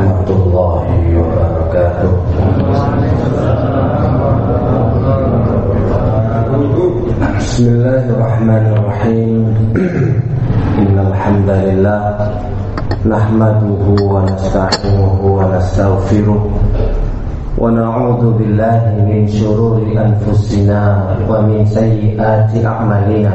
ورحمة الله وبركاته. بسم الله الرحمن الرحيم. إن الحمد لله نحمده ونستعينه ونستغفره ونعوذ بالله من شرور أنفسنا ومن سيئات أعمالنا.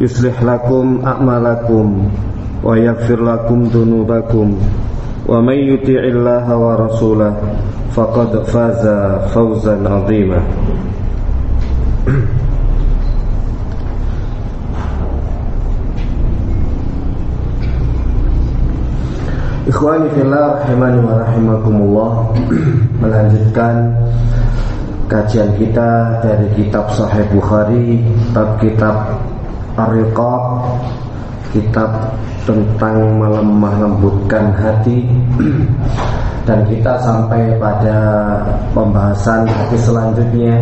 يصلح لكم أعمالكم ويغفر لكم ذنوبكم ومن يطع الله ورسوله فقد فاز فوزا عظيما Ikhwani fillah rahimani wa rahimakumullah Melanjutkan kajian kita dari kitab Sahih Bukhari Kitab kitab Ar-Riqab Kitab tentang melemah lembutkan hati Dan kita sampai pada pembahasan hadis selanjutnya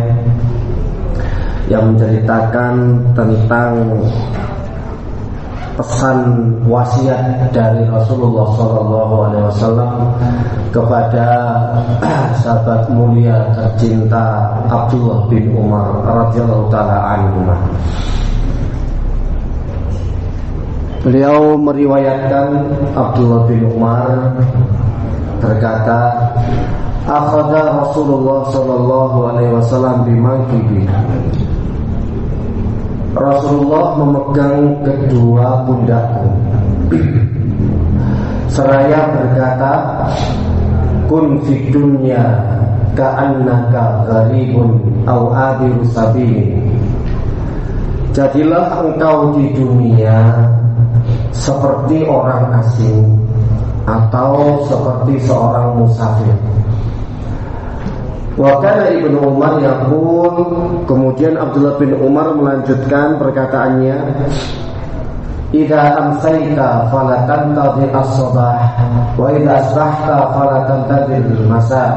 Yang menceritakan tentang pesan wasiat dari Rasulullah SAW kepada sahabat mulia tercinta Abdullah bin Umar radhiyallahu taala anhu. Beliau meriwayatkan Abdullah bin Umar berkata, "Akhadha Rasulullah sallallahu alaihi wasallam bimankibi." Rasulullah memegang kedua pundakku Seraya berkata Kun fi dunya ka'annaka gharibun au abiru sabili Jadilah engkau di dunia seperti orang asing atau seperti seorang musafir. Wakana Ibnu Umar yaqul kemudian Abdullah bin Umar melanjutkan perkataannya Idza amsayta fala tantadhi as-sabah wa idza asbahta fala tantadhi al-masa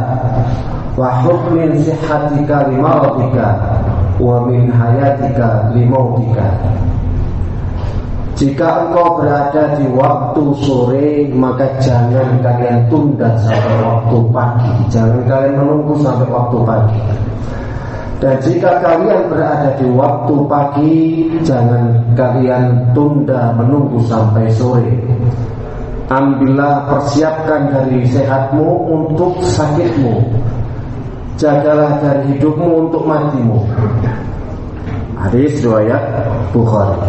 wa hukmin sihhatika limaradika wa min hayatika limautika jika engkau berada di waktu sore Maka jangan kalian tunda sampai waktu pagi. Jangan kalian menunggu sampai waktu pagi. Dan jika kalian berada di waktu pagi Jangan kalian tunda menunggu sampai sore. Ambillah persiapkan dari sehatmu untuk sakitmu. Jagalah dari hidupmu untuk matimu. Hadis riwayat Bukhari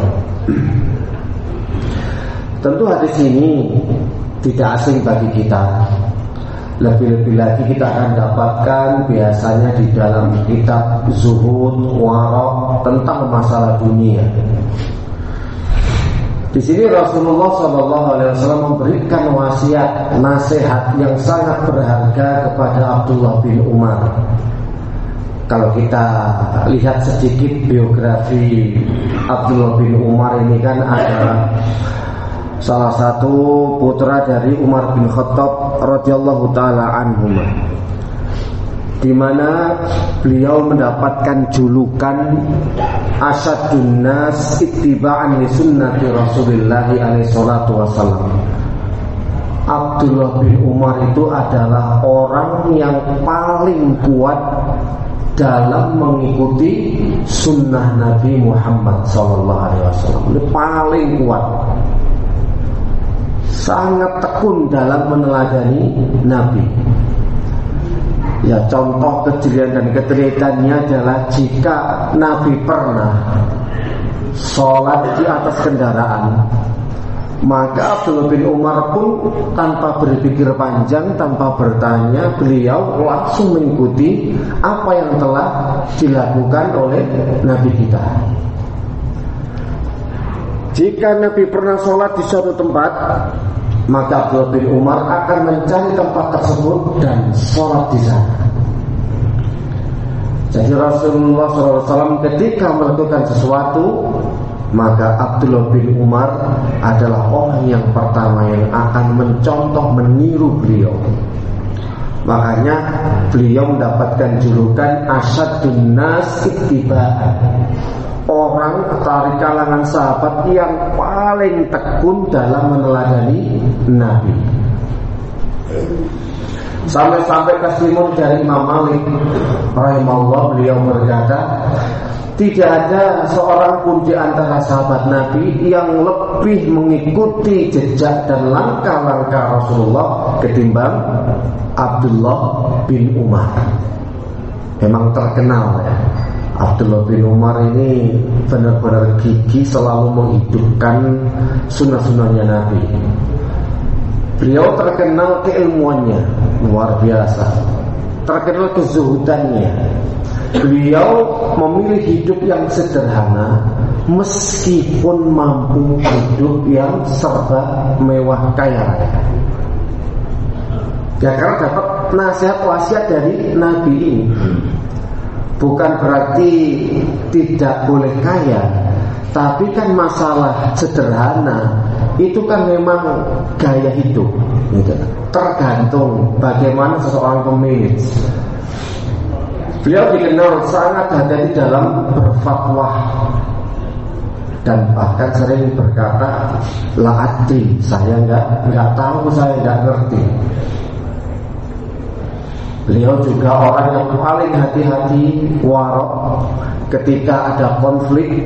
Tentu hadis ini tidak asing bagi kita. Lebih-lebih lagi kita akan dapatkan biasanya di dalam kitab zuhud, warok tentang masalah dunia. Di sini Rasulullah SAW memberikan wasiat, nasihat yang sangat berharga kepada Abdullah bin Umar. Kalau kita lihat sedikit biografi Abdullah bin Umar ini kan ada salah satu putra dari Umar bin Khattab radhiyallahu taala anhu di mana beliau mendapatkan julukan asadun nas ittiba'an li sunnati Rasulillah alaihi salatu wasallam. Abdullah bin Umar itu adalah orang yang paling kuat dalam mengikuti sunnah Nabi Muhammad Sallallahu Alaihi. Paling kuat sangat tekun dalam meneladani Nabi. Ya contoh kejelian dan ketelitannya adalah jika Nabi pernah sholat di atas kendaraan maka Abdullah bin Umar pun tanpa berpikir panjang, tanpa bertanya, beliau langsung mengikuti apa yang telah dilakukan oleh Nabi kita. Jika Nabi pernah sholat di suatu tempat, maka Abdullah bin Umar akan mencari tempat tersebut dan sholat di sana. Jadi Rasulullah SAW ketika melakukan sesuatu maka Abdullah bin Umar adalah orang yang pertama yang akan mencontoh meniru beliau. Makanya beliau mendapatkan julukan Asadun Nas Orang dari kalangan sahabat yang paling tekun dalam meneladani Nabi. Sampai-sampai testimoni dari Imam Malik rahimahullah beliau berkata, tidak ada seorang pun di antara sahabat Nabi yang lebih mengikuti jejak dan langkah-langkah Rasulullah ketimbang Abdullah bin Umar. Memang terkenal ya. Abdullah bin Umar ini benar-benar gigi selalu menghidupkan sunnah-sunnahnya Nabi. Beliau terkenal keilmuannya luar biasa, terkenal kezuhudannya, Beliau memilih hidup yang sederhana meskipun mampu hidup yang serba mewah kaya raya. Ya karena dapat nasihat wasiat dari Nabi ini. Bukan berarti tidak boleh kaya, tapi kan masalah sederhana itu kan memang gaya hidup. Gitu. Tergantung bagaimana seseorang memilih. Beliau dikenal sangat hati-hati dalam berfatwa dan bahkan sering berkata laati saya nggak nggak tahu saya nggak ngerti. Beliau juga orang yang paling hati-hati warok ketika ada konflik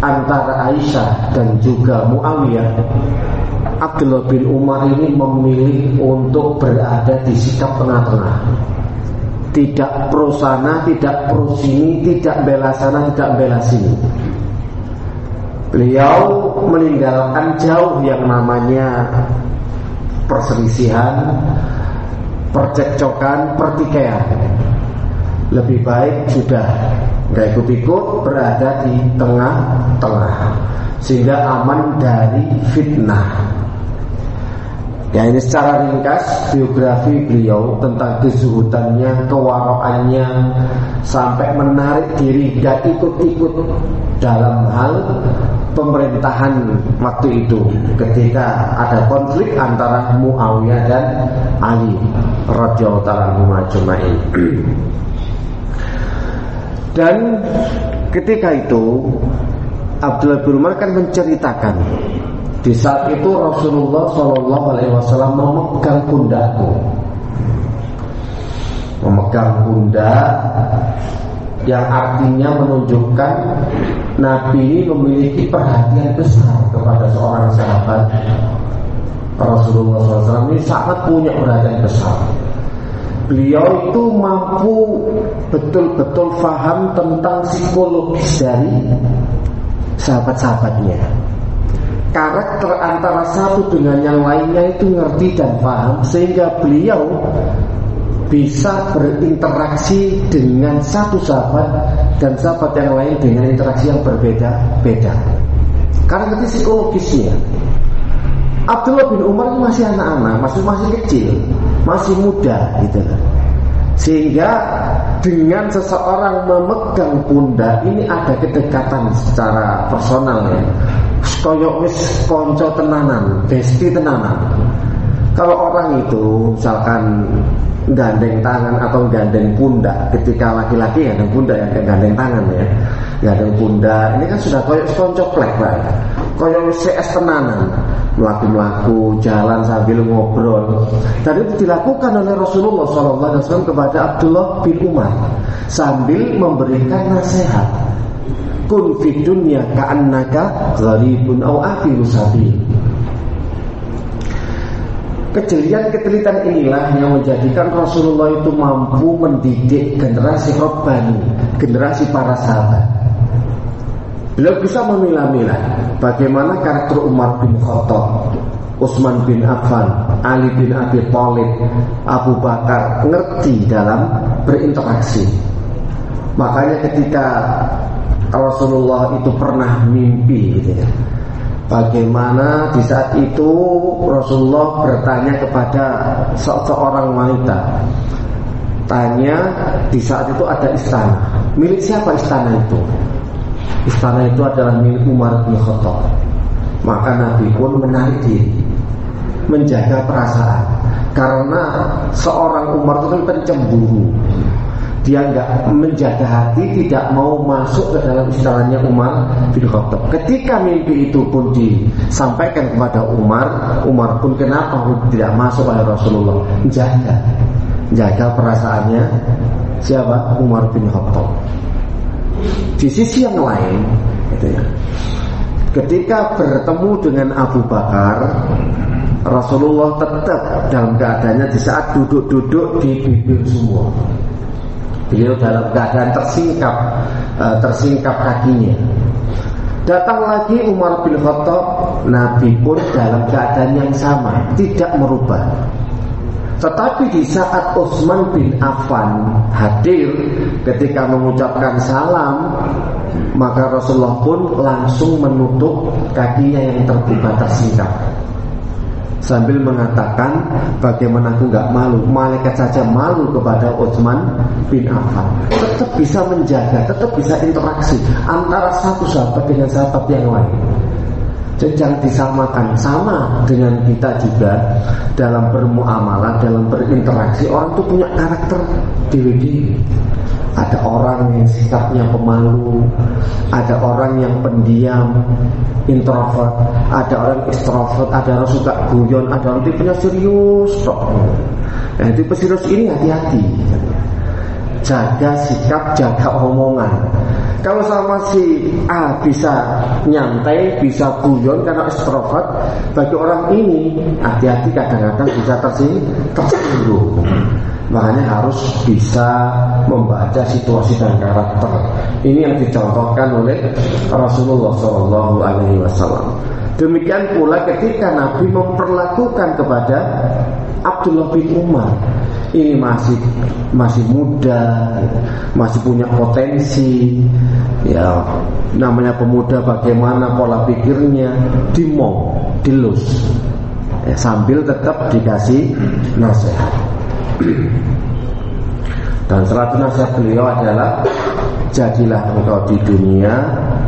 antara Aisyah dan juga Muawiyah. Abdullah bin Umar ini memilih untuk berada di sikap tengah-tengah tidak pro sana, tidak pro sini, tidak bela sana, tidak bela sini. Beliau meninggalkan jauh yang namanya perselisihan, percekcokan, pertikaian. Lebih baik sudah nggak ikut-ikut berada di tengah-tengah sehingga aman dari fitnah. Ya ini secara ringkas biografi beliau tentang kezuhudannya, kewaraannya sampai menarik diri dan ikut-ikut dalam hal pemerintahan waktu itu ketika ada konflik antara Muawiyah dan Ali radhiyallahu taala Dan ketika itu Abdullah bin Umar kan menceritakan di saat itu Rasulullah Shallallahu Alaihi Wasallam memegang pundakku, memegang pundak yang artinya menunjukkan Nabi ini memiliki perhatian besar kepada seorang sahabat. Rasulullah SAW ini sangat punya perhatian besar. Beliau itu mampu betul-betul faham tentang psikologis dari sahabat-sahabatnya karakter antara satu dengan yang lainnya itu ngerti dan paham sehingga beliau bisa berinteraksi dengan satu sahabat dan sahabat yang lain dengan interaksi yang berbeda-beda. Karena ngerti psikologisnya. Abdullah bin Umar itu masih anak-anak, masih masih kecil, masih muda gitu kan. Sehingga dengan seseorang memegang pundak ini ada kedekatan secara personal ya koyok wis konco tenanan, besti tenanan. Kalau orang itu misalkan gandeng tangan atau gandeng pundak ketika laki-laki gandeng pundak ya gandeng tangan ya gandeng pundak ini kan sudah koyok konco plek ya. koyok CS tenanan melaku-melaku jalan sambil ngobrol dan itu dilakukan oleh Rasulullah SAW kepada Abdullah bin Umar sambil memberikan nasihat kun fi dunya ka'annaka gharibun aw akhiru sabil Kejelian ketelitan inilah yang menjadikan Rasulullah itu mampu mendidik generasi Rabbani, generasi para sahabat. Beliau bisa memilah-milah bagaimana karakter Umar bin Khattab, Utsman bin Affan, Ali bin Abi Thalib, Abu Bakar ngerti dalam berinteraksi. Makanya ketika Rasulullah itu pernah mimpi gitu ya. Bagaimana di saat itu Rasulullah bertanya kepada seorang wanita. Tanya di saat itu ada istana. Milik siapa istana itu? Istana itu adalah milik Umar bin Khattab. Maka Nabi pun menarik diri Menjaga perasaan. Karena seorang Umar itu kan pencemburu dia nggak menjaga hati tidak mau masuk ke dalam istananya Umar bin Khattab. Ketika mimpi itu pun disampaikan kepada Umar Umar pun kenapa tidak masuk oleh Rasulullah? Jaga. Jaga perasaannya. Siapa? Umar bin Khattab. Di sisi yang lain gitu ya. Ketika bertemu dengan Abu Bakar Rasulullah tetap dalam keadaannya di saat duduk-duduk di bibir semua Beliau dalam keadaan tersingkap uh, tersingkap kakinya. Datang lagi Umar bin Khattab, Nabi pun dalam keadaan yang sama, tidak merubah. Tetapi di saat Utsman bin Affan hadir ketika mengucapkan salam, maka Rasulullah pun langsung menutup kakinya yang terbuka tersingkap sambil mengatakan bagaimana aku nggak malu? Malaikat saja malu kepada Utsman bin Affan. Tetap bisa menjaga tetap bisa interaksi antara satu sahabat dengan sahabat yang lain jangan disamakan sama dengan kita juga dalam bermuamalah dalam berinteraksi orang itu punya karakter diri ada orang yang sikapnya pemalu, ada orang yang pendiam, introvert, ada orang extrovert, ada orang suka guyon, ada orang tipenya serius. Nah, tipe serius ini hati-hati. Jaga sikap, jaga omongan. Kalau sama si A bisa nyantai, bisa guyon karena extrovert, bagi orang ini hati-hati kadang-kadang bisa tersinggung. Makanya harus bisa membaca situasi dan karakter. Ini yang dicontohkan oleh Rasulullah Shallallahu Alaihi Wasallam. Demikian pula ketika Nabi memperlakukan kepada Abdullah bin Umar ini masih masih muda, masih punya potensi, ya namanya pemuda bagaimana pola pikirnya? Dimong, dilus, ya, sambil tetap dikasih nasihat. Dan satu nasihat beliau adalah Jadilah engkau di dunia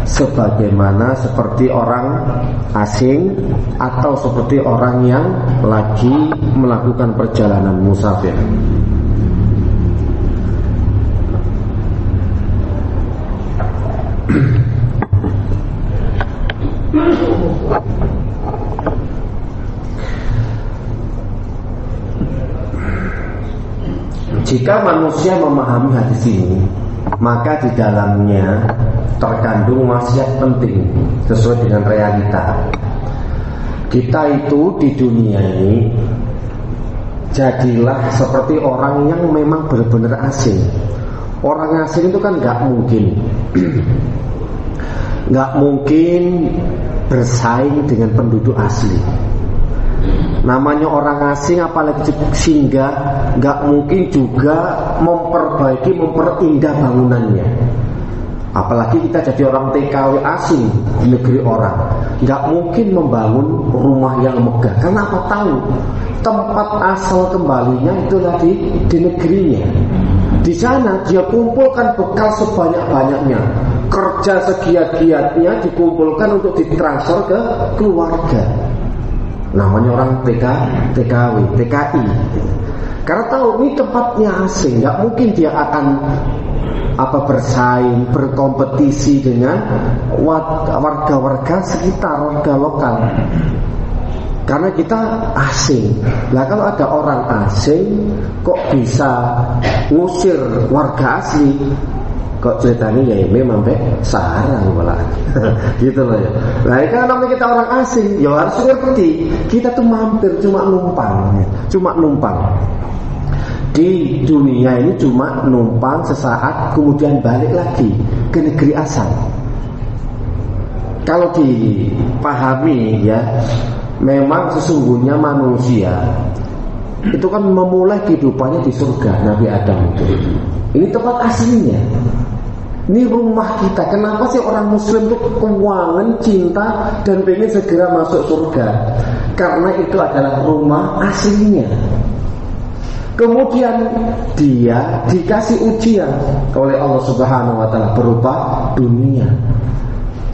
Sebagaimana seperti orang asing Atau seperti orang yang lagi melakukan perjalanan musafir. Jika manusia memahami hadis ini, maka di dalamnya terkandung wasiat penting sesuai dengan realita. Kita itu di dunia ini jadilah seperti orang yang memang benar-benar asing. Orang asing itu kan nggak mungkin, nggak mungkin bersaing dengan penduduk asli. Namanya orang asing apalagi singgah nggak mungkin juga memperbaiki memperindah bangunannya. Apalagi kita jadi orang TKW asing di negeri orang, nggak mungkin membangun rumah yang megah. Karena apa tahu tempat asal kembalinya itu lagi di negerinya. Di sana dia kumpulkan bekal sebanyak-banyaknya, kerja segiat-giatnya dikumpulkan untuk ditransfer ke keluarga namanya orang TK, TKW, TKI. Karena tahu ini tempatnya asing, nggak mungkin dia akan apa bersaing, berkompetisi dengan warga-warga sekitar, warga lokal. Karena kita asing. Nah kalau ada orang asing kok bisa ngusir warga asli? kok ceritanya ya, ya memang be sarang malah gitu loh ya nah kan namanya kita orang asing ya harus ngerti kita tuh mampir cuma numpang cuma numpang di dunia ini cuma numpang sesaat kemudian balik lagi ke negeri asal kalau dipahami ya memang sesungguhnya manusia itu kan memulai kehidupannya di surga Nabi Adam itu. Ini tempat aslinya. Ini rumah kita. Kenapa sih orang Muslim itu keuangan, cinta dan pengen segera masuk surga? Karena itu adalah rumah aslinya. Kemudian dia dikasih ujian oleh Allah Subhanahu wa taala berupa dunia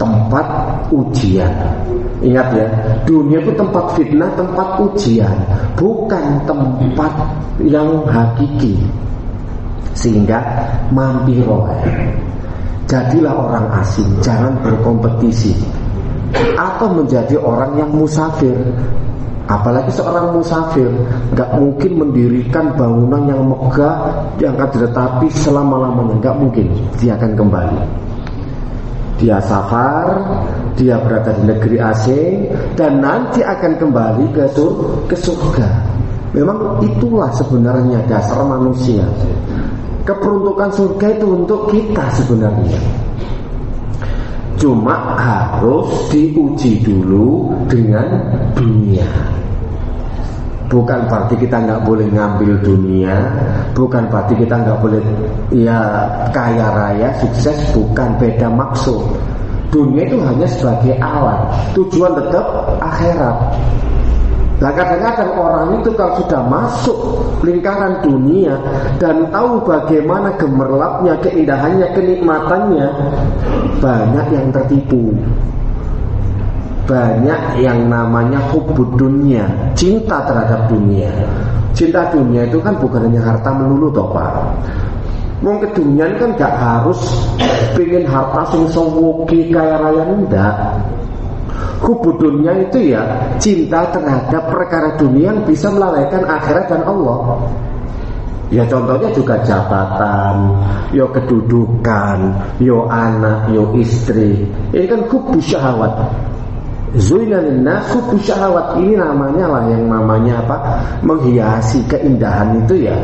tempat ujian. Ingat ya, dunia itu tempat fitnah, tempat ujian, bukan tempat yang hakiki. Sehingga mampiro Jadilah orang asing, jangan berkompetisi atau menjadi orang yang musafir. Apalagi seorang musafir nggak mungkin mendirikan bangunan yang megah yang akan diretapi selama-lamanya, nggak mungkin dia akan kembali dia safar, dia berada di negeri asing dan nanti akan kembali ke sur ke surga. Memang itulah sebenarnya dasar manusia. Keperuntukan surga itu untuk kita sebenarnya. Cuma harus diuji dulu dengan dunia. Bukan berarti kita nggak boleh ngambil dunia, bukan berarti kita nggak boleh ya kaya raya, sukses, bukan beda maksud. Dunia itu hanya sebagai alat, tujuan tetap akhirat. Nah kadang-kadang orang itu kalau sudah masuk lingkaran dunia dan tahu bagaimana gemerlapnya, keindahannya, kenikmatannya, banyak yang tertipu banyak yang namanya hubud dunia, cinta terhadap dunia. Cinta dunia itu kan bukan hanya harta melulu toh Pak. Mau ke dunia kan gak harus pengen harta sing sewoki kaya raya ndak. Hubud dunia itu ya cinta terhadap perkara dunia yang bisa melalaikan akhirat dan Allah. Ya contohnya juga jabatan, yo kedudukan, yo anak, yo istri. Ini kan kubu syahwat. Zuina nasu syahwat ini namanya lah yang namanya apa? Menghiasi keindahan itu ya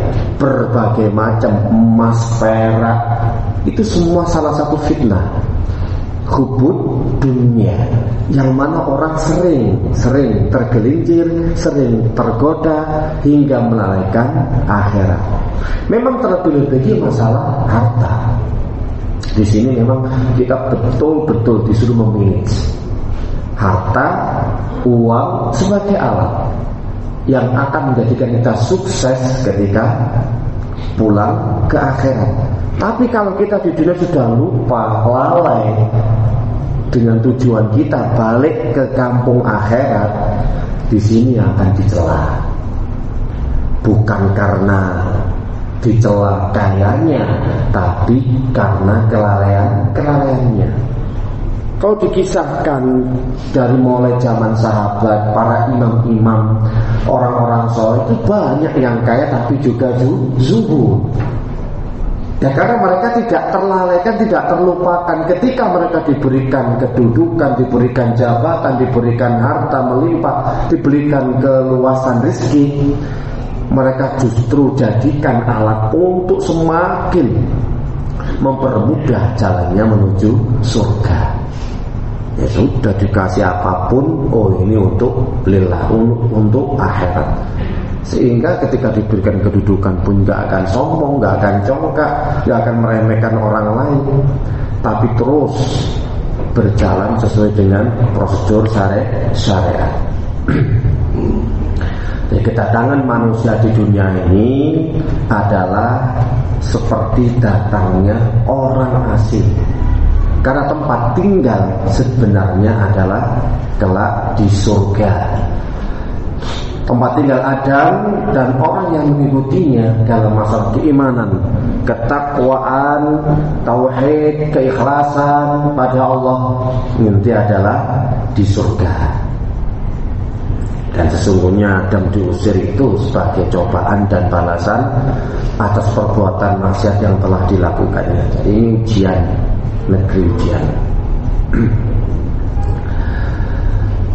berbagai macam emas, perak. Itu semua salah satu fitnah. Hubud dunia yang mana orang sering sering tergelincir, sering tergoda hingga melalaikan akhirat. Memang terlebih lagi masalah harta. Di sini memang kita betul-betul disuruh memilih harta, uang sebagai alat yang akan menjadikan kita sukses ketika pulang ke akhirat. Tapi kalau kita di dunia sudah lupa, lalai dengan tujuan kita balik ke kampung akhirat, di sini akan dicela. Bukan karena dicela kayanya, tapi karena kelalaian kelalaiannya. Kalau dikisahkan dari mulai zaman sahabat, para imam-imam, orang-orang soleh itu banyak yang kaya tapi juga zuhud. Ya karena mereka tidak terlalaikan, tidak terlupakan ketika mereka diberikan kedudukan, diberikan jabatan, diberikan harta melimpah, diberikan keluasan rezeki, mereka justru jadikan alat untuk semakin mempermudah jalannya menuju surga ya sudah dikasih apa pun oh ini untuk lillah untuk akhirat. Sehingga ketika diberikan kedudukan pun nggak akan sombong nggak akan congkak nggak akan meremehkan orang lain. Tapi terus berjalan sesuai dengan prosedur syariat syariat. Jadi kedatangan manusia di dunia ini adalah seperti datangnya orang asing karena tempat tinggal sebenarnya adalah kelak di surga. Tempat tinggal Adam dan orang yang mengikutinya dalam masalah keimanan, ketakwaan, tauhid, keikhlasan pada Allah nanti adalah di surga. dan sesungguhnya Adam diusir itu sebagai cobaan dan balasan atas perbuatan maksiat yang telah dilakukannya. Jadi ini ujian, negeri ujian.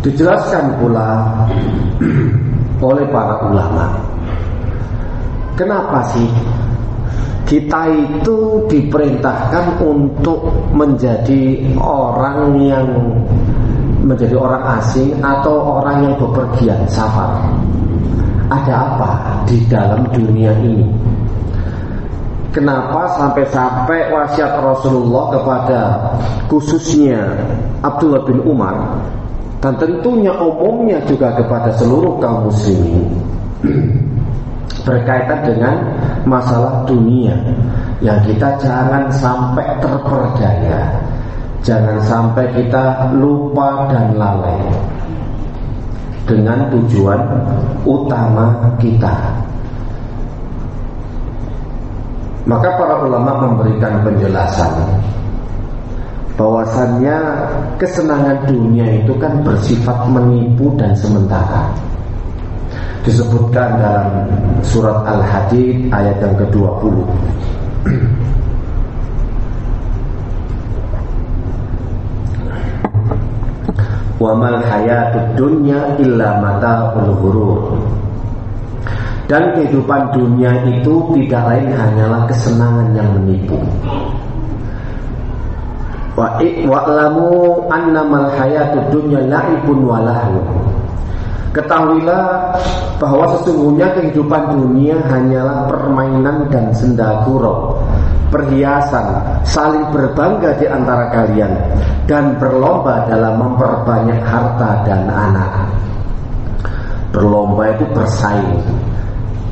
Dijelaskan pula oleh para ulama. Kenapa sih kita itu diperintahkan untuk menjadi orang yang menjadi orang asing atau orang yang bepergian safar. Ada apa di dalam dunia ini? Kenapa sampai-sampai wasiat Rasulullah kepada khususnya Abdullah bin Umar dan tentunya umumnya juga kepada seluruh kaum muslimin berkaitan dengan masalah dunia yang kita jangan sampai terperdaya Jangan sampai kita lupa dan lalai dengan tujuan utama kita. Maka para ulama memberikan penjelasan bahwasannya kesenangan dunia itu kan bersifat menipu dan sementara. Disebutkan dalam surat Al-Hadid ayat yang ke-20. wa mal hayatud dunya illa mata'ul ghurur dan kehidupan dunia itu tidak lain hanyalah kesenangan yang menipu wa wa'lamu annamal hayatud dunya la'ibun wa Ketahuilah bahwa sesungguhnya kehidupan dunia hanyalah permainan dan senda gurau perhiasan, saling berbangga di antara kalian dan berlomba dalam memperbanyak harta dan anak. Berlomba itu bersaing.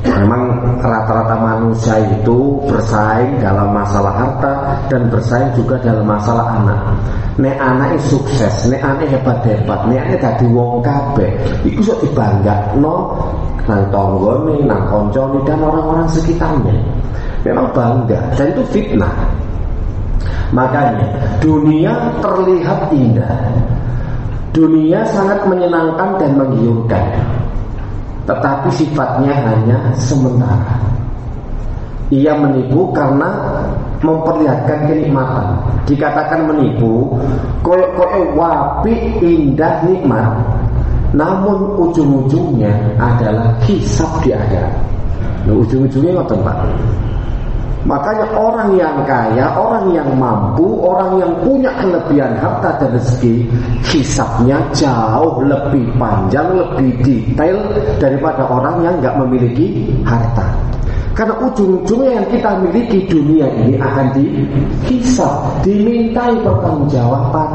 Memang rata-rata manusia itu bersaing dalam masalah harta dan bersaing juga dalam masalah anak. Nek anak sukses, nek anak hebat-hebat, nek anak dadi wong kabeh, iku sok no nang tonggone, nang koncone dan orang-orang sekitarnya memang bangga dan itu fitnah. Makanya dunia terlihat indah. Dunia sangat menyenangkan dan menggiurkan. Tetapi sifatnya hanya sementara. Ia menipu karena memperlihatkan kenikmatan. Dikatakan menipu, koyok-koyok wapi indah nikmat. Namun ujung-ujungnya adalah hisap di akhirat. Nah, ujung-ujungnya ngoten Pak. Makanya orang yang kaya, orang yang mampu, orang yang punya kelebihan harta dan rezeki, hisapnya jauh lebih panjang, lebih detail daripada orang yang nggak memiliki harta. Karena ujung-ujungnya yang kita miliki dunia ini akan dihisap, dimintai pertanggungjawaban.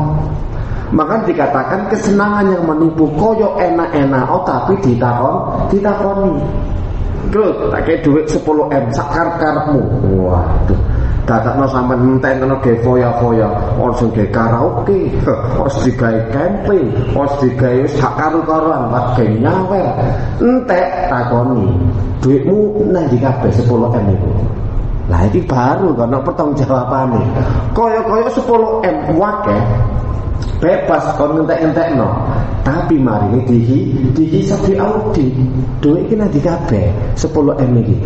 Maka dikatakan kesenangan yang menipu koyo enak-enak, oh tapi ditakon, ditakoni. Terus tak kayak duit 10 M sakar karepmu. Waduh. Dadakno sampean entek ngono ge foya-foya, ora sing ge karaoke, ora digawe camping, ora digawe sak karo-karoan, Pak ge nyawer. Entek takoni. Duitmu nang ndi kabeh 10 M iku? Lah iki baru kan pertanggungjawabane. Kaya-kaya 10 M wae bebas kon ngentek no tapi mari ini dihi dihisab di audit duit iki nanti kabeh 10 M iki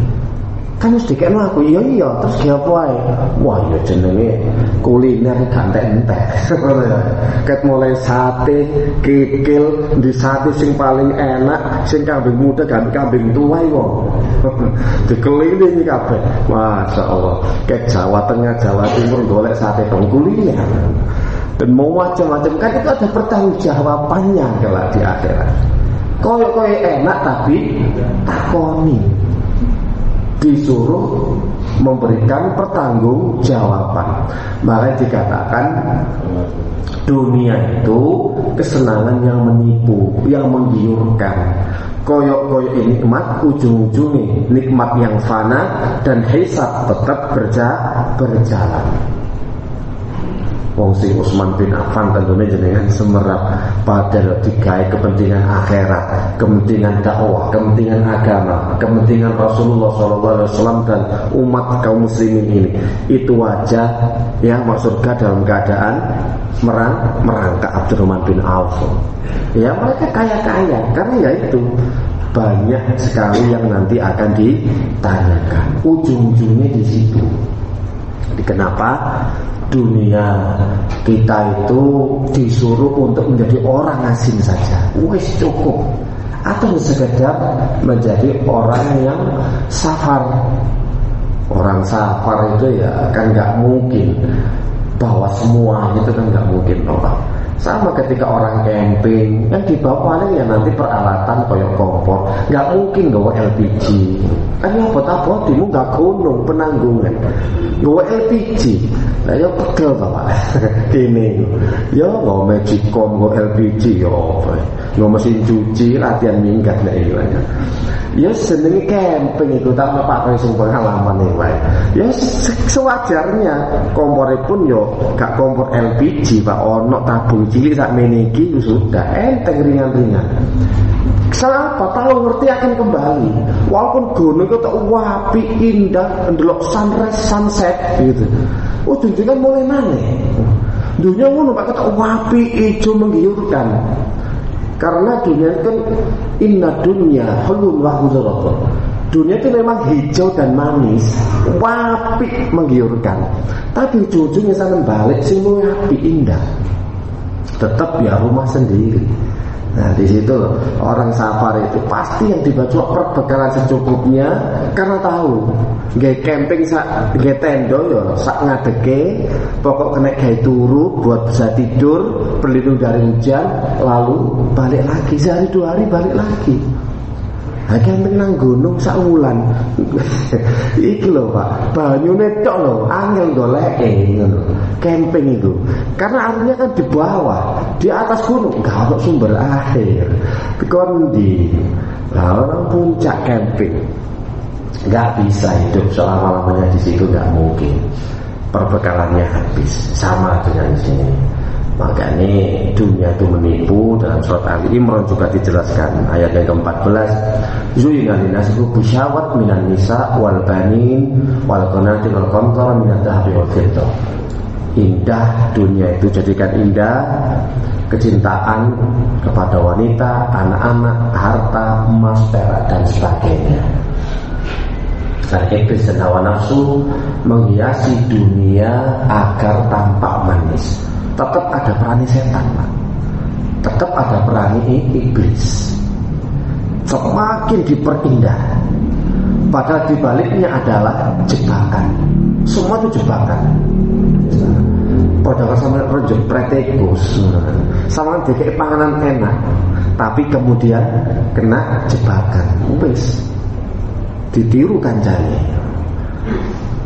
kan harus dikekno aku iya iya terus dia apa ae wah ya jenenge kuliner gak entek ket mulai sate kikil di sate sing paling enak sing kambing muda dan kambing tua wong dikelilingi kabeh. Masya Allah ke Jawa Tengah Jawa Timur golek sate dong dan mau macam-macam kan itu ada pertanggungjawabannya kelak di akhirat. Koyo-koyo enak tapi takoni disuruh memberikan pertanggungjawaban. Maka dikatakan dunia itu kesenangan yang menipu, yang menggiurkan. Koyok-koyok ini nikmat ujung-ujungnya nikmat yang fana dan hisab tetap berja berjalan. Wong sing Utsman bin Affan tentunya jenengan semerap pada digawe kepentingan akhirat, kepentingan dakwah, kepentingan agama, kepentingan Rasulullah SAW dan umat kaum muslimin ini. Itu wajah ya masuk surga dalam keadaan merang merangkak Abdurrahman bin Auf. Ya mereka kaya-kaya karena ya itu banyak sekali yang nanti akan ditanyakan. Ujung-ujungnya di situ. Jadi kenapa dunia kita itu disuruh untuk menjadi orang asing saja? Wes cukup. Atau sekedar menjadi orang yang safar. Orang safar itu ya kan nggak mungkin bahwa semua itu kan nggak mungkin orang sama ketika orang camping yang dibawa paling ya nanti peralatan koyok kompor, nggak mungkin gawa LPG. Kan yang apa timu nggak gunung penanggungan, gawa LPG. Nah ya pegel bapak, ini, ya gawa magicom gawa LPG ya apa? Gawa mesin cuci latihan minggat lah ini Ya seneng camping itu tak kowe sing pengalaman nih. Ya sewajarnya kompor pun yo gak kompor LPG Pak ono tabung cilik sak meniki sudah enteng ringan-ringan. Salah apa? Tahu ngerti akan kembali. Walaupun gunung itu tak wapi indah, ndelok sunrise sunset gitu. Oh tunjukkan mulai mana? Dunia ngono Pak tak wapi ijo menggiurkan. Karena dunia kan inna dunia hulun wa Dunia itu memang hijau dan manis, wapi menggiurkan. Tapi ujung-ujungnya sana balik semua api indah. Tetap ya rumah sendiri. Nah di situ orang safar itu pasti yang dibaca perbekalan secukupnya karena tahu gak camping sak gak tendo ya sak ngadeke pokok kena gay turu buat bisa tidur berlindung dari hujan lalu balik lagi sehari dua hari balik lagi Nah, camping nang gunung sak wulan. Iki lho, Pak. Banyune tok lho, angel goleke ngono. Camping itu. Karena airnya kan di bawah, di atas gunung enggak ada sumber air. Kondi. Nah, orang puncak camping. Enggak bisa hidup selama-lamanya di situ enggak mungkin. Perbekalannya habis sama dengan di sini. Makanya dunia itu menipu dalam surat Ali Imran juga dijelaskan. Ayat yang ke-14 Zuyina linasi syawat minan nisa wal banin wal qanati wal qantara Indah dunia itu jadikan indah kecintaan kepada wanita, anak-anak, harta, emas, perak dan sebagainya. Dan iblis dan nafsu menghiasi dunia agar tampak manis tetap ada peran setan Pak. tetap ada peran iblis. Semakin diperindah padahal dibaliknya adalah jebakan. Semua itu jebakan. Padahal sama rojok pretekus Sama dikit panganan enak Tapi kemudian kena jebakan. Wis. Ditiru kancane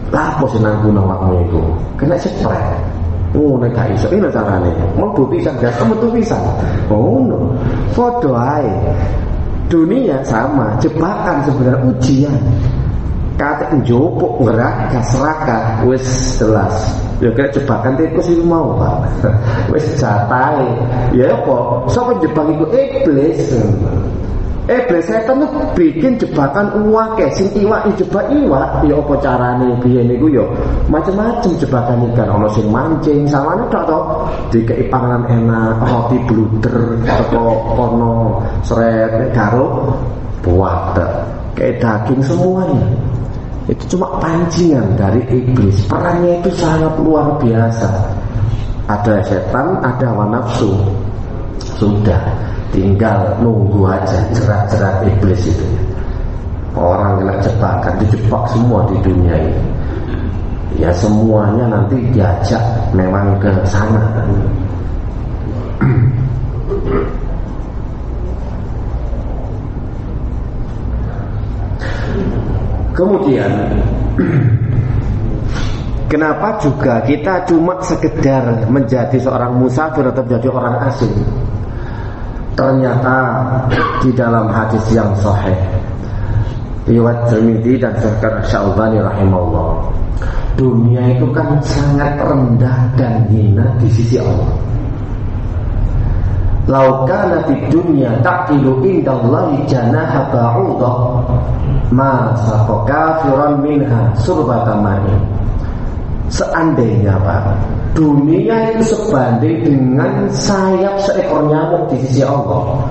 Lah apa sih nanggung awakmu itu? Kena spray Oh, nek gak iso ini carane. Mlebu pisan gas metu pisan. Oh, no. Foto ae. Dunia sama, jebakan sebenarnya ujian. Kata njopuk ngerak gas raka wis jelas. Ya kayak jebakan tikus itu mau, Pak. wis jatahe. Ya apa? Sapa jebak iku iblis. Eh setan tuh bikin jebakan uang kayak sing iwak jebak iwak. Ya apa carane biyen niku ya? Macam-macam jebakan ikan ono sing mancing sama tok to. Dikei panganan enak roti bluder atau kono seret karo buah kayak daging semuanya itu cuma pancingan dari iblis. Perannya itu sangat luar biasa. Ada setan ada hawa nafsu sudah tinggal nunggu aja jerat-jerat iblis itu. Orang kena jebakan dijebak semua di dunia ini. Ya semuanya nanti diajak memang ke sana. Kemudian Kenapa juga kita cuma sekedar menjadi seorang musafir atau menjadi orang asing ternyata di dalam hadis yang sahih. Riwayat Tirmidzi dan Syekh Syalbani rahimahullah. Dunia itu kan sangat rendah dan hina di sisi Allah. Lauka di dunia taqilu indallahi janaha ba'udah ma saqa kafiran minha surbata Seandainya Pak Dunia itu sebanding dengan sayap seekor nyamuk di sisi Allah.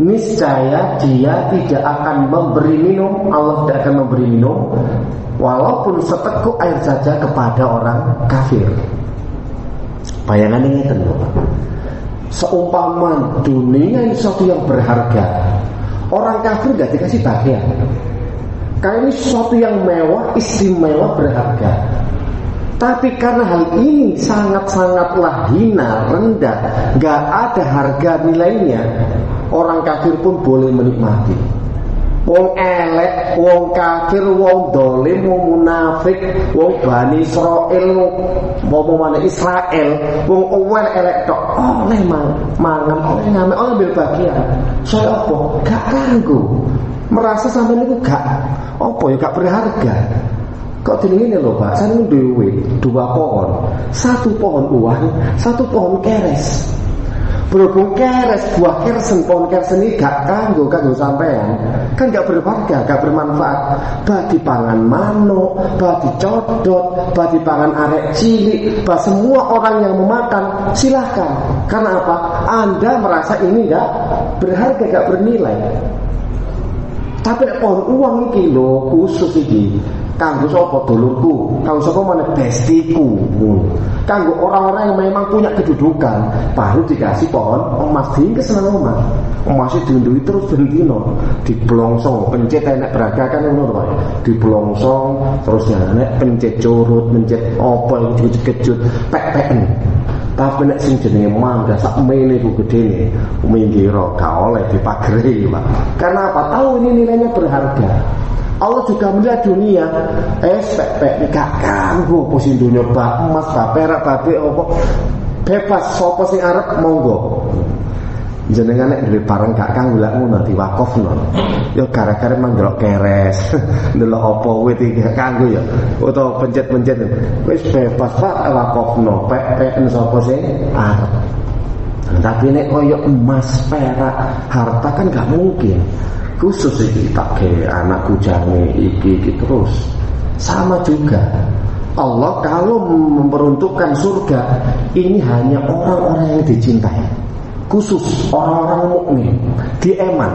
Niscaya dia tidak akan memberi minum Allah tidak akan memberi minum Walaupun seteguk air saja kepada orang kafir. Bayangan ini tentu Seumpama dunia ini sesuatu yang berharga Orang kafir gak dikasih bagian Karena ini sesuatu yang mewah, istimewa, berharga tapi karena hal ini sangat-sangatlah hina, rendah, gak ada harga nilainya, orang kafir pun boleh menikmati. Wong elek, wong kafir, wong dolim, wong munafik, wong bani Israel, wong mana Israel, wong awal elek tok, oleh mang, mangan, oleh ngamek, oleh ambil bagian. Saya apa? Gak kanggu. Merasa sampai itu gak, apa ya gak berharga. Kok ini loh Pak, saya duit dua pohon, satu pohon uang, satu pohon keres. Berhubung keres buah kersen pohon kersen ini gak kanggo kanggo sampean. Kan gak berharga gak bermanfaat. Bagi pangan manuk bagi codot bagi pangan arek cilik. Bagi semua orang yang memakan silahkan. Karena apa? Anda merasa ini gak berharga gak bernilai. Tapi pohon uang ini lo khusus ini kanggo sapa dulurku? Kanggo sapa mana bestiku? Kanggo orang-orang yang memang punya kedudukan baru dikasih pohon emas. Hingga senang emas emasnya diundui terus bentino diblongsong pencet enak beraga kan ngono Pak? Diblongsong terus enak pencet curut pencet yang kejut-kejut pek-peken tapi nek sing jenenge mangga sak mene ku gedene minggiro oleh dipageri Pak. Karena apa? Tahu ini nilainya berharga. Allah juga melihat dunia. Eh pek gak kanggo. Posisi dunia? Bak emas bak perak apa? Bebas sapa sing arep? Monggo jenengan nek duwe bareng gak kanggo lak ngono diwakofno ya gara-gara mandelok keres ndelok apa wit iki kanggo ya. Utawa pencet-pencet. Wis bebas Pak wakofno pek-pek sapa sing arep. Tapi nek koyo emas perak harta kan gak mungkin. Khusus iki tak ke anak kujange iki iki terus. Sama juga Allah kalau memperuntukkan surga ini hanya orang-orang yang dicintai khusus orang-orang mukmin. Di eman.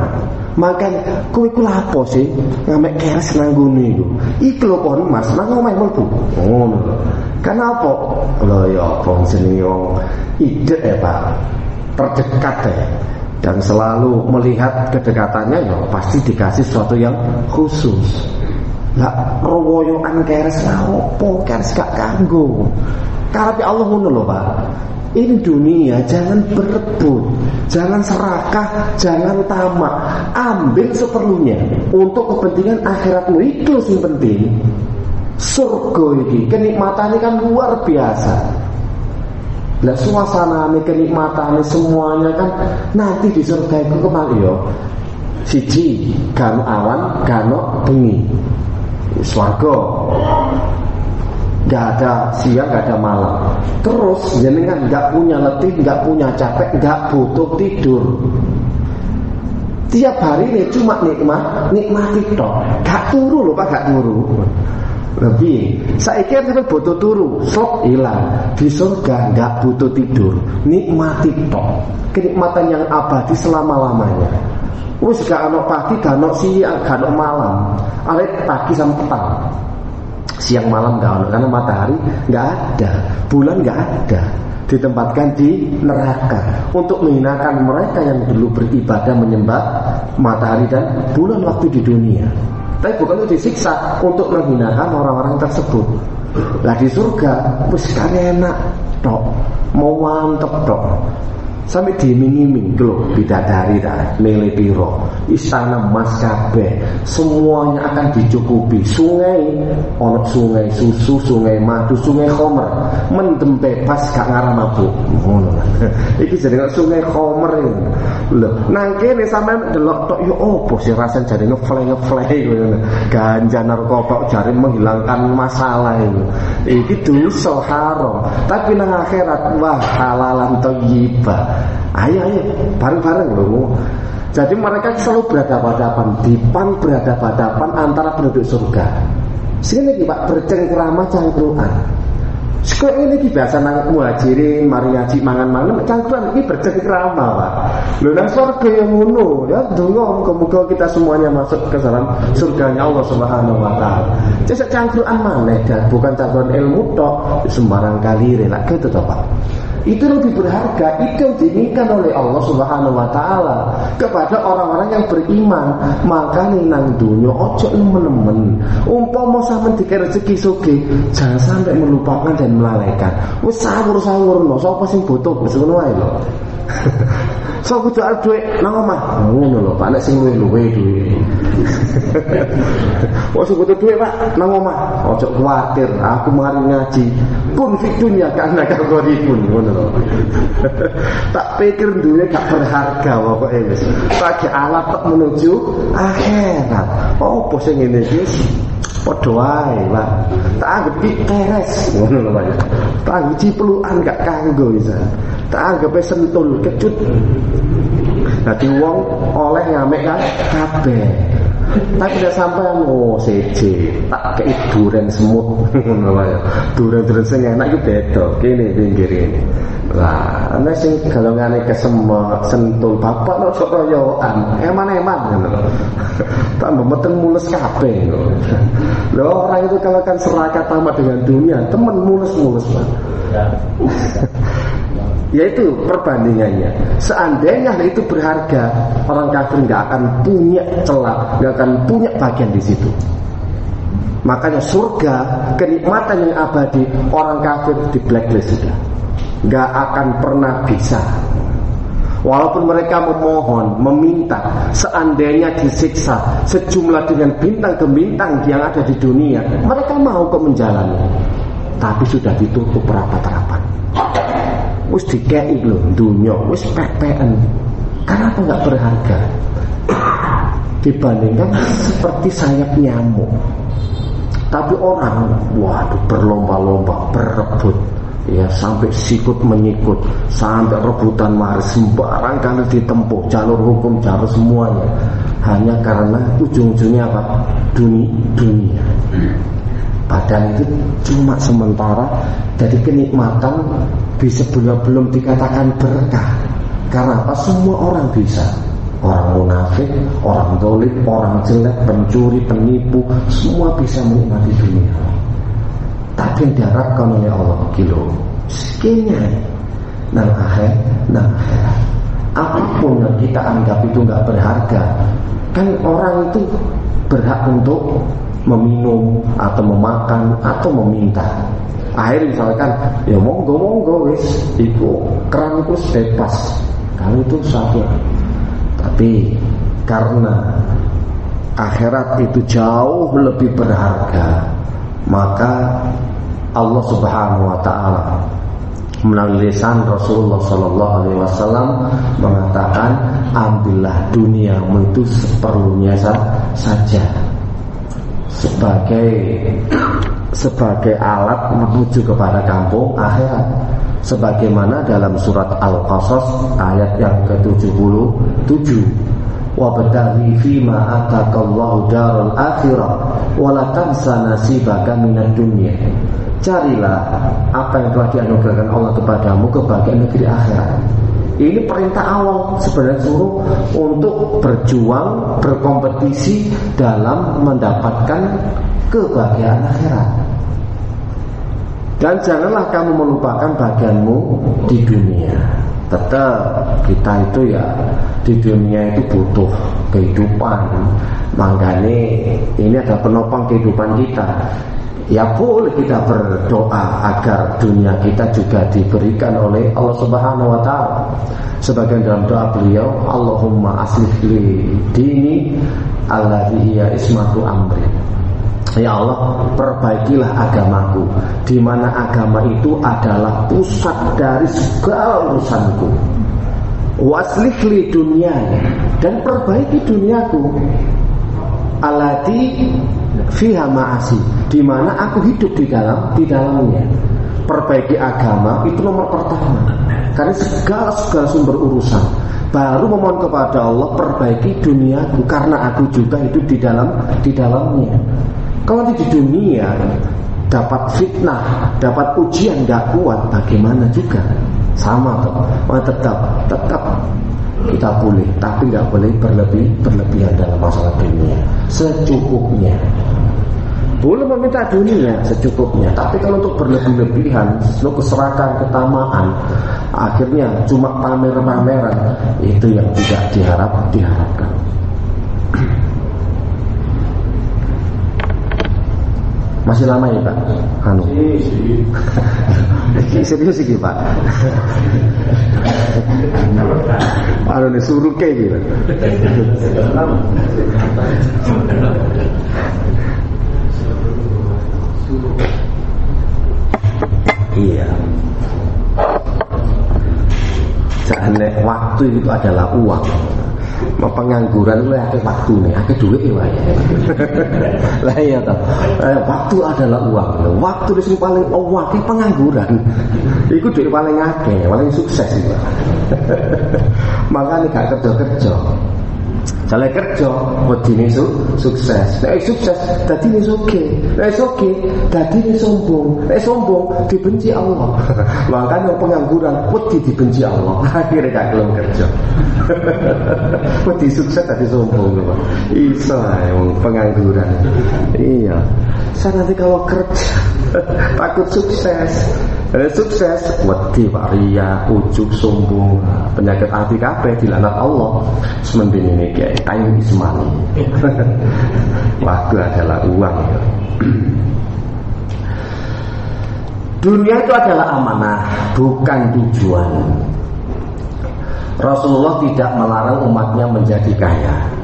Maka kowe iku lapo sih? Ngamek keres nang gune iku. Iki lho pohon emas nang omah mlebu. Ngono lho. Kenapa? Lho ya apa jenenge wong ide ya Pak? Terdekat ya. Dan selalu melihat kedekatannya ya pasti dikasih sesuatu yang khusus. Lah rowoyoan keres lah opo gak kanggo. Tapi Allah ngono loh Pak ini dunia jangan berebut Jangan serakah Jangan tamak Ambil seperlunya Untuk kepentingan akhiratmu Itu yang penting Surga ini Kenikmatannya kan luar biasa lah suasana ini kenikmatan semuanya kan nanti di surga itu kembali yo. Siji gano awan, gano bengi. Swarga. Gak ada siang, gak ada malam. Terus jenengan gak punya letih, gak punya capek, gak butuh tidur. Tiap hari ini cuma nikmat, nikmati toh. Gak turu loh pak, gak turu lebih saya kira sampai butuh turu sok hilang di surga nggak butuh tidur nikmati tok kenikmatan yang abadi selama lamanya wis gak ono pagi gak siang gak malam ale pagi sampai petang siang malam gak ono karena matahari nggak ada bulan nggak ada ditempatkan di neraka untuk menghinakan mereka yang dulu beribadah menyembah matahari dan bulan waktu di dunia tapi bukan untuk disiksa untuk menghinakan orang-orang tersebut. Lah di surga wis kan enak tok, mau mantep tok. Sampai diiming-iming. Lho bidadari ta? Piro? Istana mas kabeh. Semuanya akan dicukupi. Sungai ono sungai susu sungai madu sungai khomer. Mendem bebas gak ngarah mabuk. Ngono. Jadi sungai khomer lho nang kene sampean delok tok yo opo sih rasen jadi ngefly ngefly ganja narkoba jari menghilangkan masalah itu iki dosa haram. Tapi nang akhirat wah halalan thayyibah Ayo ayo bareng-bareng loh. Jadi mereka selalu berhadapan-hadapan, dipan berhadapan-hadapan antara penduduk surga. Sini lagi Pak bercengkrama cangkruan. Sekolah ini biasa nang muhajirin, mari ngaji mangan-mangan, cangkruan ini bercengkrama Pak. Lho nang surga yang ngono, ya dongo muga kita semuanya masuk ke dalam surganya Allah Subhanahu wa taala. Jadi cangkruan mana dan bukan cangkruan ilmu tok, sembarang kali rela gitu toh Pak itu lebih berharga itu yang diinginkan oleh Allah Subhanahu wa taala kepada orang-orang yang beriman maka nang dunia ojo nemen-nemen umpama sampean dikira rezeki suge jangan sampai melupakan dan melalaikan wis sahur-sahur no sapa sing butuh wis ngono wae lho So kudu arep dhuwit nang omah. Ngono lho, Pak nek sing luwe-luwe dhuwit. Butuh dhuwit, Pak, nang omah. Ojo kuwatir, aku mari ngaji. Pun fi dunya karena pun ngono lho. tak pikir duwe gak berharga pokoke wis. Pake alat tak menuju akhirat. Opo sing ngene iki? Padha wae, Pak. Tak anggap iki teres ngono lho, Pak. Tak anggap ciplukan gak kanggo bisa. Tak anggap sentul kecut. Nanti wong oleh ngamek kan kabeh. Tapi tidak sampai oh seje tak kei duren semut ngono wae. Duren-duren sing enak iku beda. Kene pinggir ini. Lah, ana sing golongane kesemot, sentul bapak lo sok royoan, eman-eman. Tambah meten mules kabeh ngono. Loh, orang itu kalau kan serakah tamat dengan dunia, temen mules-mules. Yaitu perbandingannya. Seandainya hal itu berharga, orang kafir nggak akan punya celah, nggak akan punya bagian di situ. Makanya surga, kenikmatan yang abadi, orang kafir di blacklist sudah. Nggak akan pernah bisa. Walaupun mereka memohon, meminta, seandainya disiksa sejumlah dengan bintang ke bintang yang ada di dunia, mereka mau kok menjalani. Tapi sudah ditutup rapat-rapat wis dikei lho dunia wis pepen kenapa nggak berharga. Dibandingkan seperti sayap nyamuk. Tapi orang waduh berlomba-lomba berebut. Ya sampai sikut menyikut. Sampai rebutan mahar sembarang kali ditempuh jalur hukum jalur semuanya. Hanya karena ujung-ujungnya apa? Dunia dunia Padahal itu cuma sementara Jadi kenikmatan bisa belum belum dikatakan berkah. Karena apa? Semua orang bisa. Orang munafik, orang dolim, orang jelek, pencuri, penipu Semua bisa menikmati dunia. Tapi yang diharapkan oleh Allah kilo Sekinya Nang akhir, nang akhirat Apa pun yang kita anggap itu nggak berharga Kan orang itu berhak untuk meminum atau memakan atau meminta. Air misalkan ya monggo monggo wis. Itu keran itu bebas kalau itu satu. Tapi karena akhirat itu jauh lebih berharga maka Allah Subhanahu wa taala melalui lisan Rasulullah Sallallahu Alaihi Wasallam mengatakan ambillah duniamu itu seperlunya saja sebagai sebagai alat menuju kepada kampung akhirat. Sebagaimana dalam surat Al-Qasas ayat yang ke-77. Wabtaghi fima atakallahu daral akhirah wala tansa nasibaka minad dunya. Carilah apa yang telah dianugerahkan Allah kepadamu kebahagiaan negeri akhirat ini perintah awal sebenarnya suruh untuk berjuang, berkompetisi dalam mendapatkan kebahagiaan akhirat. Dan janganlah kamu melupakan bagianmu di dunia. Tetap kita itu ya di dunia itu butuh kehidupan. Makanya ini adalah penopang kehidupan kita Ya boleh kita berdoa agar dunia kita juga diberikan oleh Allah Subhanahu wa taala. Sebagian dalam doa beliau, Allahumma aslih li dini alladhi hiya ismatu amri. Ya Allah, perbaikilah agamaku di mana agama itu adalah pusat dari segala urusanku. Waslih li dunia dan perbaiki duniaku. Alati fiha ma'asi. Di mana aku hidup di dalam di dalamnya. Perbaiki agama itu nomor pertama. Karena segala segala sumber urusan baru memohon kepada Allah perbaiki duniaku. Karena aku juga hidup di dalam di dalamnya. Kalau di dunia dapat fitnah dapat ujian tidak kuat bagaimana juga? Sama tetap tetap kita boleh tapi nggak boleh berlebih berlebihan dalam masalah dunia. Secukupnya. Boleh meminta dunia secukupnya. Tapi kalau untuk berlebih-lebihan lo keserakan ketamaan akhirnya cuma pamer-pameran itu yang tidak diharap diharapkan Masih lama ya Pak? Anu. Serius sih Pak. Anu nih suruh kayak gitu. Iya. Jangan waktu itu adalah uang pengangguran itu ada waktu nih, ada duit ya lah iya toh. Eh, waktu adalah uang. Waktu itu paling uang oh, pengangguran. Iku duit paling akeh, paling sukses itu. Makanya gak kerja-kerja. Jale kerja wedine su sukses. Nek sukses dadine oke. Nek oke dadine sombong. Nek sombong dibenci Allah. Makanya pengangguran wedi dibenci Allah. Akhirnya gak gelem kerja. wedi sukses tadi sombong Pak. Iso pengangguran. Iya. Saya nanti kalau kerja takut sukses. Eh, sukses wedi Pak Ria, ujub sombong, penyakit hati kabeh dilaknat Allah. Sementing ini kayak kayu ismani. Waktu adalah uang. Dunia itu adalah amanah, bukan tujuan. Rasulullah tidak melarang umatnya menjadi kaya.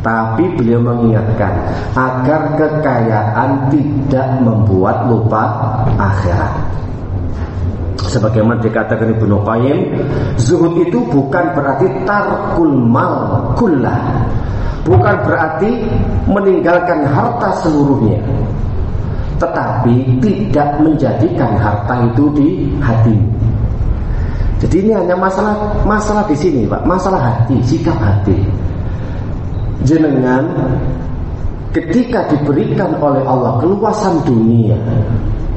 Tapi beliau mengingatkan agar kekayaan tidak membuat lupa akhirat. Sebagaimana dikatakan Ibnu Qayyim zuhud itu bukan berarti tarkul mal kullah. Bukan berarti meninggalkan harta seluruhnya. Tetapi tidak menjadikan harta itu di hati. Jadi ini hanya masalah masalah di sini Pak. Masalah hati sikap hati jenengan ketika diberikan oleh Allah keluasan dunia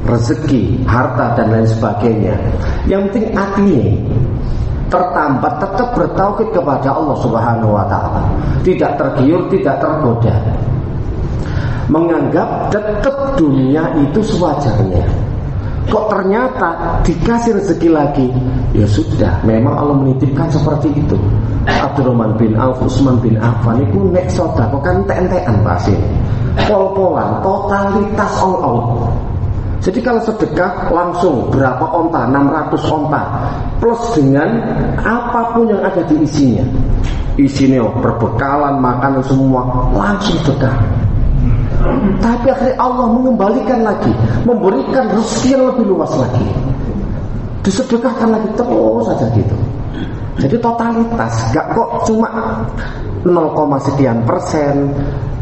rezeki, harta dan lain sebagainya. Yang penting hatinya tertambat tetap bertauhid kepada Allah Subhanahu wa taala. Tidak tergiur, tidak tergoda. Menganggap tetap dunia itu sewajarnya. Kok ternyata dikasih rezeki lagi Ya sudah, memang Allah menitipkan seperti itu Abdurrahman bin Auf, Usman bin Affan Itu nek soda, kok kan ente-entean pasti Pol-polan, totalitas all-out jadi kalau sedekah langsung berapa onta? 600 onta plus dengan apa pun yang ada di isinya. Isinya perbekalan, makanan semua langsung sedekah. Tapi akhirnya Allah mengembalikan lagi, memberikan rezeki yang lebih luas lagi. Disedekahkan lagi terus saja gitu. Jadi totalitas, gak kok cuma 0, sekian persen,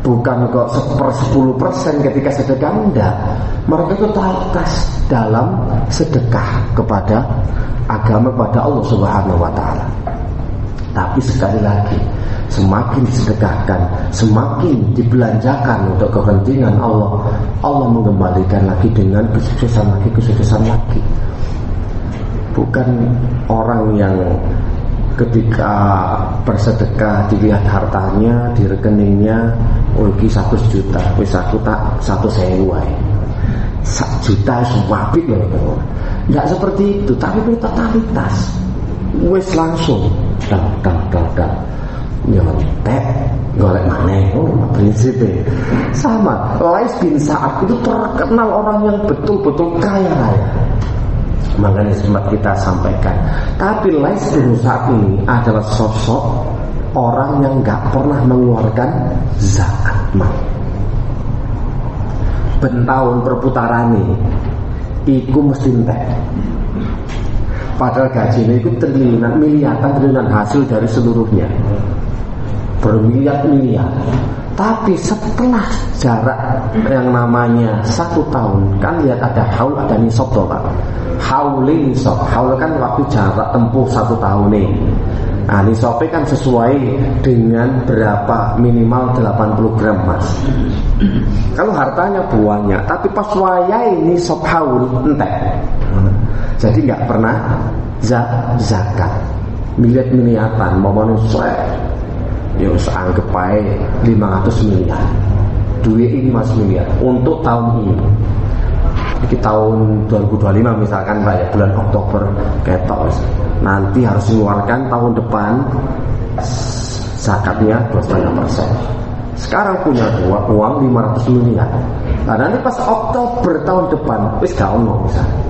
bukan kok seper 10 persen ketika sedekah enggak. Mereka totalitas dalam sedekah kepada agama kepada Allah Subhanahu Wa Taala. Tapi sekali lagi, semakin disedekahkan, semakin dibelanjakan untuk kepentingan Allah, Allah mengembalikan lagi dengan kesuksesan lagi, kesuksesan lagi. Bukan orang yang ketika bersedekah dilihat hartanya di rekeningnya rugi satu juta. Wis aku tak satu sewa satu juta semua loh tidak seperti itu tapi totalitas. Wis langsung. Dal dal dal dal. Nyontek golek mana oh prinsipnya sama Lais bin Sa'ad itu terkenal orang yang betul-betul kaya raya makanya sempat kita sampaikan. Tapi Lais bin Sa'ad ini adalah sosok orang yang nggak pernah mengeluarkan zakat mal bentahun perputaran ini iku mesti entek. Padahal gajinya itu triliunan miliaran triliunan hasil dari seluruhnya. Bermiliar-miliar tapi setelah jarak yang namanya satu tahun kan lihat ada haul ada nisab toh pak hauli nisab haul kan waktu jarak tempuh satu tahun nih Nah, nisabnya kan sesuai dengan berapa minimal 80 gram mas. Kalau hartanya banyak, tapi pas wayai nisab haul entek. Jadi nggak pernah zakat. Miliat miliatan mau manusia ya anggap baik 500 miliar. Duit ini mas miliar. Untuk tahun ini. Di tahun 2025 misalkan Pak ya bulan Oktober. Ketok nanti harus mengeluarkan tahun depan zakatnya 2,5 persen. Sekarang punya uang 500 miliar. Nah nanti pas Oktober tahun depan wis gak ono misalnya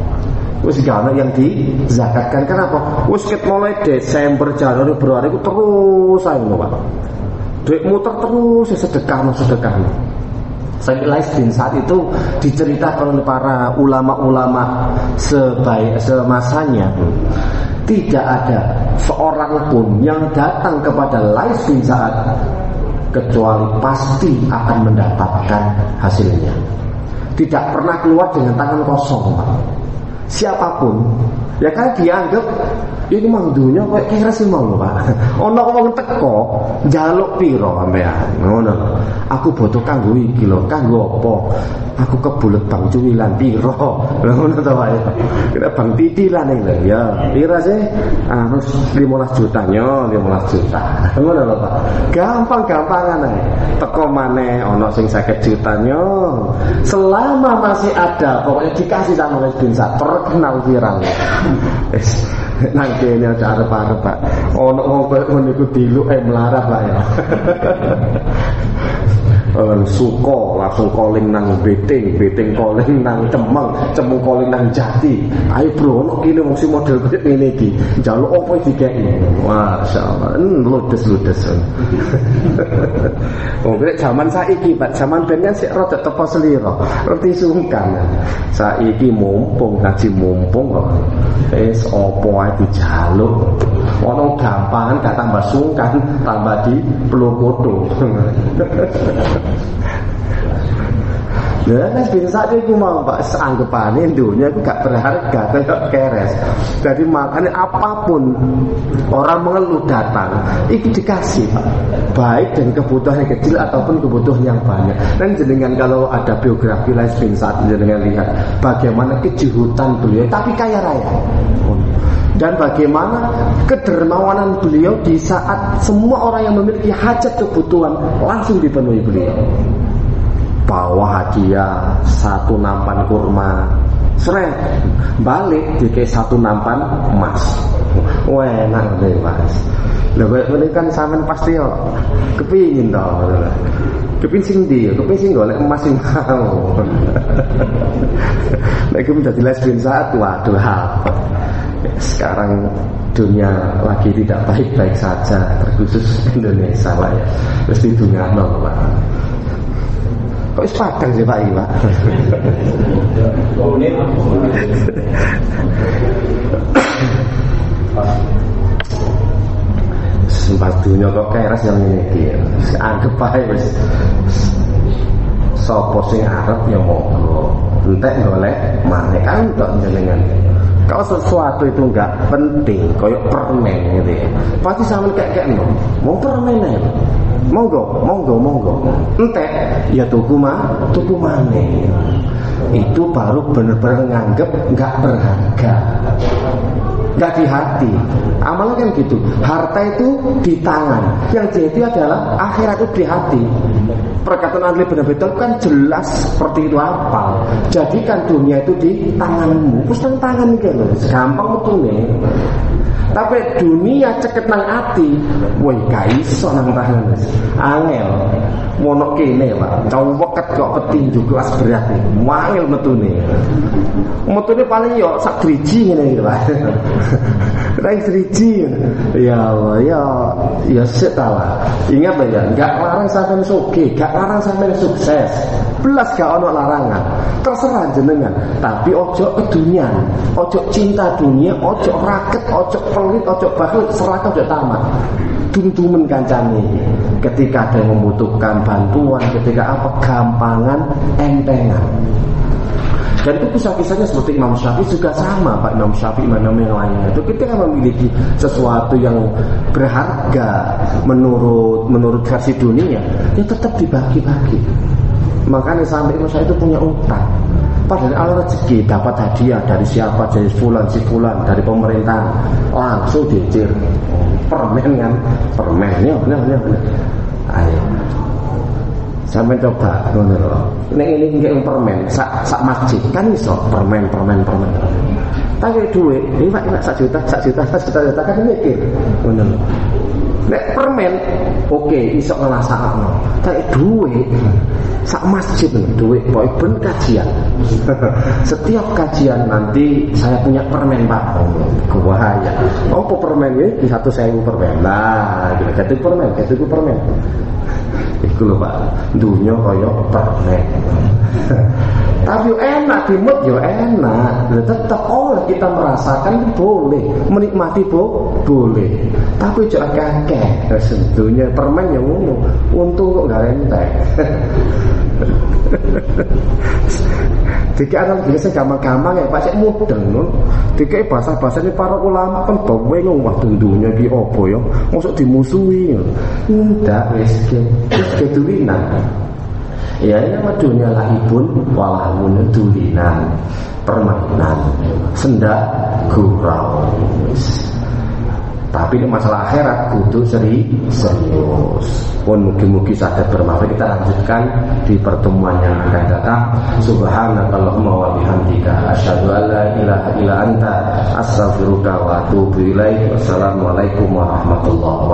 Wis gak yang dizakatkan kenapa? Wis ket mulai Desember, Januari, Februari itu terus saya Pak. Duit muter terus sedekah sedekah. Saya Lais bin saat itu diceritakan oleh para ulama-ulama sebaik semasanya tidak ada seorang pun yang datang kepada Lais bin Sa'ad kecuali pasti akan mendapatkan hasilnya. Tidak pernah keluar dengan tangan kosong, siapa pun ya kan dianggap ini mang kok kira sih mau Pak. Ono wong teko jaluk piro sampean. Ngono. Aku butuh kanggo iki lho, kanggo apa? Aku kebulet Bang Cuwilan piro. Ngono to Pak. Kira Bang Titilan lho ya. Pira sih? Harus 15 juta nyo, 15 juta. Ngono lho Pak. Gampang-gampangan ae. Teko maneh ono sing 50 juta nyo. Selama masih ada pokoknya dikasih sama Mas bin terkenal viral. Nang kene aja arep-arep Pak. Ono wong koyo ngono iku diluk eh melarat Pak ya. Suko langsung calling nang beting beting calling nang cemeng cemeng calling nang jati. Ayo bro ono kene si model ngene iki? Njaluk opo dikeki masyaallah hmm, ludes ludes oh nek zaman saiki Pak. Zaman ben kan sik rada tepo seliro ngerti sungkan. Saiki mumpung ngaji mumpung kok. Wis opo ae dijaluk? Ono gampang gak tambah sungkan tambah di pelukoto Ya kan bisa itu mau Pak anggapannya dunia itu gak berharga kayak keres. Jadi makanya apa pun orang mengeluh datang itu dikasih Pak. Baik dan kebutuhan yang kecil ataupun kebutuhan yang banyak. Dan jenengan kalau ada biografi lain bin saat jenengan lihat bagaimana kejuhutan beliau tapi kaya raya. Dan bagaimana kedermawanan beliau di saat semua orang yang memiliki hajat kebutuhan langsung dipenuhi beliau. Bawa hadiah satu nampan kurma seret balik di satu nampan emas wah enak deh mas Lah ini kan sampean pasti yo kepingin toh. Kepingin sing ndi? Kepingin sing golek emas sing mau. Nek menjadi lesbian saat waduh hal sekarang dunia lagi tidak baik-baik saja terkhusus Indonesia lah ya mesti dunia nol kok sepakat sih pak? Iwa sempat dunia kok keras yang ini dia anggap aja wis. Sopo sing arep ya monggo. Entek golek mana kan untuk jenengan. Kalau sesuatu itu nggak penting, kayak permen gitu ya, pasti sama kayak kayak. Mau permen ya, monggo, monggo, monggo. Ente, ya tuku mah, tuku mana? Itu baru benar-benar nganggep nggak berharga nggak di hati. Amalnya kan gitu. Harta itu di tangan. Yang jadi adalah akhirat itu di hati. Perkataan ahli benar-benar kan jelas seperti itu apa. Jadikan dunia itu di tanganmu. Terus tangan gitu. Gampang betul nih. Tapi dunia ceket nang ati, woi gak iso nang wis. Angel. Mono kene, Pak. Coweket kok petinju kelas berat nih. Wangil metune. Metune paling yo sak driji ngene iki, Pak. Rai driji. Ya Allah, ya ya sik Ingat ya, enggak larang sampean suge, enggak larang sampean sukses. Belas gak ono larangan. Terserah jenengan, tapi ojo dunia, ojo cinta dunia, ojo raket, ojo pelit, ojo bakhil, seraka ojo tamat. Tuntumen kancane ketika ada yang membutuhkan bantuan, ketika apa gampangan, entengan. Dan itu kisah-kisahnya seperti Imam Syafi'i juga sama Pak Imam Syafi'i mana yang lainnya. Itu ketika memiliki sesuatu yang berharga menurut menurut versi dunia ya tetap dibagi-bagi. Makanya sampai Imam Syafi'i itu punya utang. Padahal Allah rezeki dapat hadiah dari siapa dari fulan si fulan dari pemerintah langsung dicir. Permen kan? Permennya benar benar ayo. Sampai coba ngono lho nek ini nggih permen sak sak masjid kan iso permen permen permen. Tapi duit ini pak sak juta sak juta sak juta juta kan mikir. Ngono lho Nek permen, oke, okay, iso ngelasakno. Tapi duit, sak masjid duit, boy ben kajian. Setiap kajian nanti saya punya permen pak, bahaya. Oh, permen ini di satu sewu permen. Nah, gitu, permen, gitu permen. Iku lho Pak, dunia kaya permen. Tapi enak dimut yo enak. Tetap oleh kita merasakan boleh, menikmati bo boleh. Tapi jangan kakek. Dunia permen yang ngono, untung kok gak rentek. Dikek anak biasa gampang-gampang ya, pasti mudeng. Dikek bahasa-bahasa ini para ulama kan bawa wah tentunya di opo ya, masuk dimusuhi. Enggak, wes wes kedulinan. Ya ini nama dunia lahibun walamun dulinan permainan sendak gurau. Tapi masalah akhirat kudu seri serius. Pun mugi-mugi sadar bermakna kita lanjutkan di pertemuan yang akan datang. Subhanakallahumma wa bihamdika asyhadu an la ilaha illa anta astaghfiruka wa atubu ilaik. Wassalamualaikum warahmatullahi